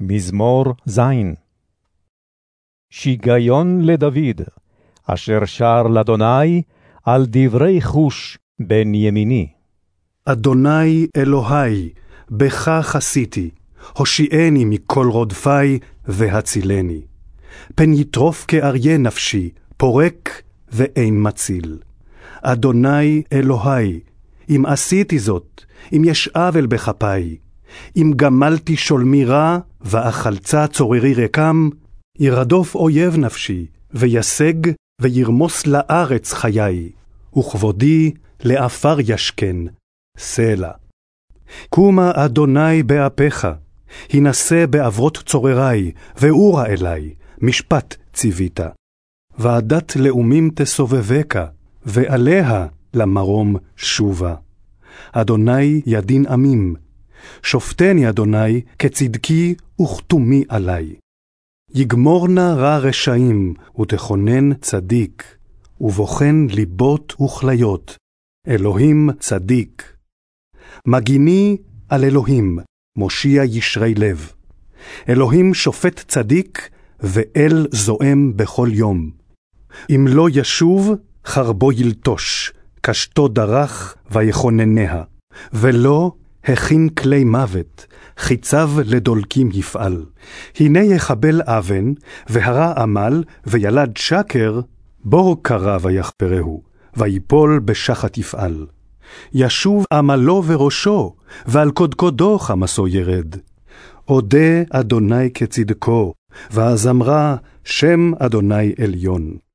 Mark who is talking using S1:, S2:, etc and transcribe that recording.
S1: מזמור ז. שיגיון לדוד, אשר שר לאדוני על דברי חוש בן ימיני.
S2: אדוני אלוהי, בך חסיתי, הושיעני מכל רודפי והצילני. פן יטרוף כאריה נפשי, פורק ואין מציל. אדוני אלוהי, אם עשיתי זאת, אם יש עוול בכפי, אם גמלתי שולמי רע, ואכלצה צוררי רקם, ירדוף אויב נפשי, וישג, וירמוס לארץ חיי, וכבודי לעפר ישכן, סלע. קומה אדוני באפיך, הנשא בעברות צוררי, ואורה אלי, משפט ציווית. ועדת לאומים תסובבך, ועליה למרום שובה. אדוני ידין עמים, שופטני אדוני כצדקי וכתומי עלי. יגמור נא רע רשעים, ותכונן צדיק, ובוחן ליבות וכליות, אלוהים צדיק. מגיני על אלוהים, מושיע ישרי לב. אלוהים שופט צדיק, ואל זועם בכל יום. אם לא ישוב, חרבו ילטוש, קשתו דרך ויכונניה, ולא הכין כלי מוות, חיציו לדולקים יפעל. הנה יחבל אבן, והרע עמל, וילד שקר, בור קרא ויחפרהו, ויפול בשחת יפעל. ישוב עמלו וראשו, ועל קודקודו חמסו ירד. אודה אדוני כצדקו, ואזמרה שם אדוני עליון.